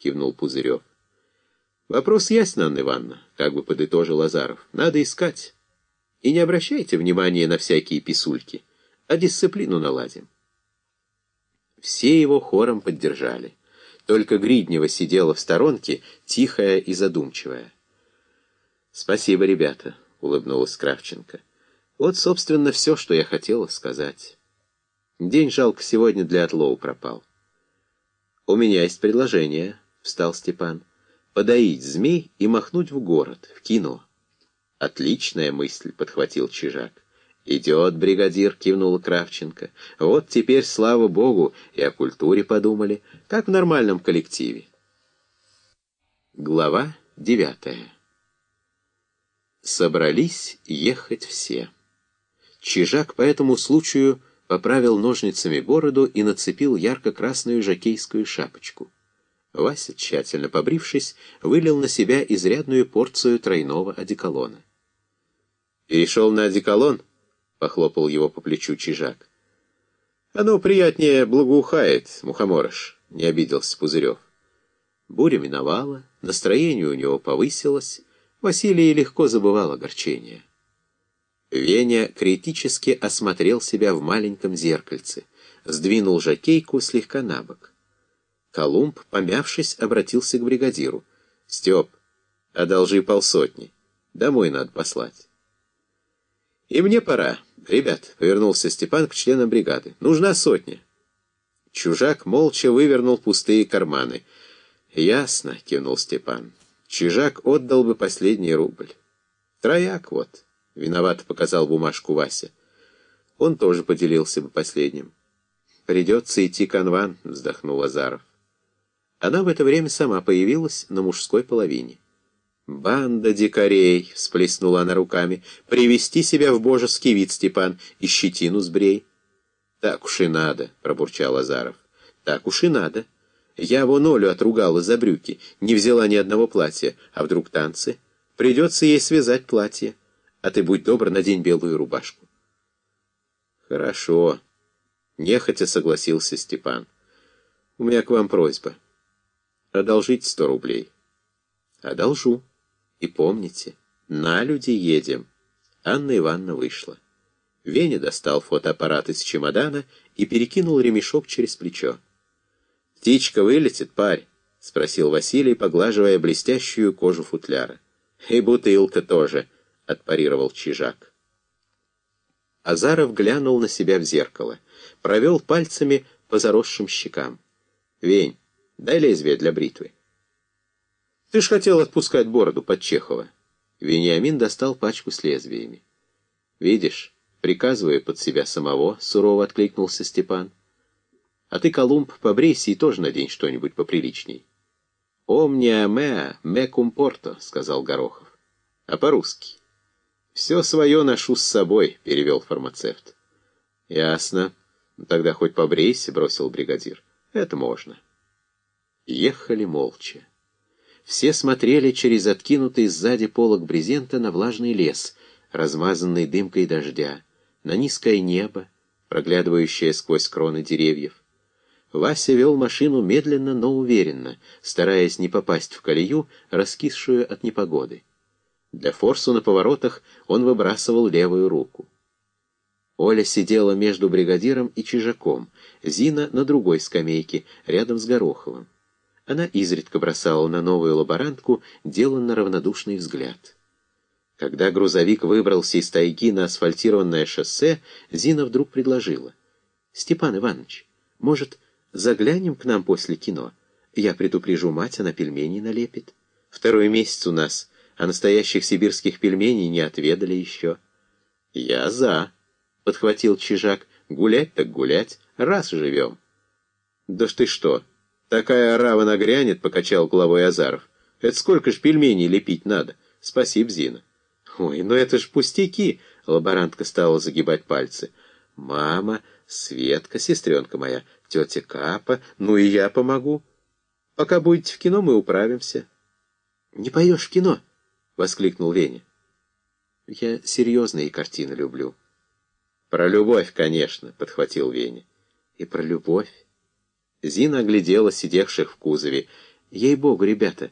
кивнул Пузырев. Вопрос ясен, Анна Ивановна, как бы подытожил Азаров. Надо искать. И не обращайте внимания на всякие писульки, а дисциплину наладим. Все его хором поддержали. Только Гриднева сидела в сторонке, тихая и задумчивая. «Спасибо, ребята», — улыбнулась Кравченко. «Вот, собственно, все, что я хотела сказать. День, жалко, сегодня для отлова пропал». «У меня есть предложение», — встал Степан. «Подоить змей и махнуть в город, в кино». «Отличная мысль», — подхватил Чижак. «Идет, бригадир», — кивнула Кравченко. «Вот теперь, слава богу, и о культуре подумали, как в нормальном коллективе». Глава девятая. Собрались ехать все. Чижак по этому случаю поправил ножницами бороду и нацепил ярко-красную жакейскую шапочку. Вася, тщательно побрившись, вылил на себя изрядную порцию тройного одеколона. «Перешел на одеколон?» — похлопал его по плечу Чижак. «Оно приятнее благоухает, мухоморыш», — не обиделся Пузырев. Буря миновала, настроение у него повысилось, Василий легко забывал огорчение. Веня критически осмотрел себя в маленьком зеркальце, сдвинул жакейку слегка на бок. Колумб, помявшись, обратился к бригадиру. «Степ, одолжи полсотни. Домой надо послать». «И мне пора. Ребят», — повернулся Степан к членам бригады. «Нужна сотня». Чужак молча вывернул пустые карманы. «Ясно», — кивнул Степан. «Чижак отдал бы последний рубль». «Трояк вот». — виновато показал бумажку Вася. Он тоже поделился бы последним. «Придется идти конван», — вздохнул Азаров. Она в это время сама появилась на мужской половине. «Банда дикарей!» — всплеснула она руками. «Привести себя в божеский вид, Степан, и щетину сбрей». «Так уж и надо», — пробурчал Азаров. «Так уж и надо. Я вон Олю отругала за брюки, не взяла ни одного платья, а вдруг танцы? Придется ей связать платье» а ты будь добр, надень белую рубашку. Хорошо. Нехотя согласился Степан. У меня к вам просьба. Одолжите сто рублей. Одолжу. И помните, на люди едем. Анна Ивановна вышла. Веня достал фотоаппарат из чемодана и перекинул ремешок через плечо. «Птичка вылетит, парь?» — спросил Василий, поглаживая блестящую кожу футляра. «И бутылка тоже» отпарировал Чижак. Азаров глянул на себя в зеркало, провел пальцами по заросшим щекам. «Вень, дай лезвие для бритвы». «Ты ж хотел отпускать бороду под Чехова». Вениамин достал пачку с лезвиями. «Видишь, приказываю под себя самого», — сурово откликнулся Степан. «А ты, Колумб, побрейся и тоже надень что-нибудь поприличней». «Омния меа ме кумпорто», — сказал Горохов. «А по-русски?» «Все свое ношу с собой», — перевел фармацевт. «Ясно. Тогда хоть побрейся», — бросил бригадир. «Это можно». Ехали молча. Все смотрели через откинутый сзади полог брезента на влажный лес, размазанный дымкой дождя, на низкое небо, проглядывающее сквозь кроны деревьев. Вася вел машину медленно, но уверенно, стараясь не попасть в колею, раскисшую от непогоды. Для форсу на поворотах он выбрасывал левую руку. Оля сидела между бригадиром и чижаком, Зина на другой скамейке, рядом с Гороховым. Она изредка бросала на новую лаборантку деланно равнодушный взгляд. Когда грузовик выбрался из тайги на асфальтированное шоссе, Зина вдруг предложила. «Степан Иванович, может, заглянем к нам после кино? Я предупрежу мать, она пельмени налепит. Второй месяц у нас а настоящих сибирских пельменей не отведали еще. «Я за», — подхватил Чижак, — «гулять так гулять, раз живем». «Да ж ты что, такая орава нагрянет», — покачал головой Азаров. «Это сколько ж пельменей лепить надо? Спасибо, Зина». «Ой, ну это ж пустяки», — лаборантка стала загибать пальцы. «Мама, Светка, сестренка моя, тетя Капа, ну и я помогу. Пока будете в кино, мы управимся». «Не поешь в кино?» воскликнул Веня. «Я серьезные картины люблю». «Про любовь, конечно», — подхватил Веня. «И про любовь». Зина оглядела сидевших в кузове. Ей-богу, ребята,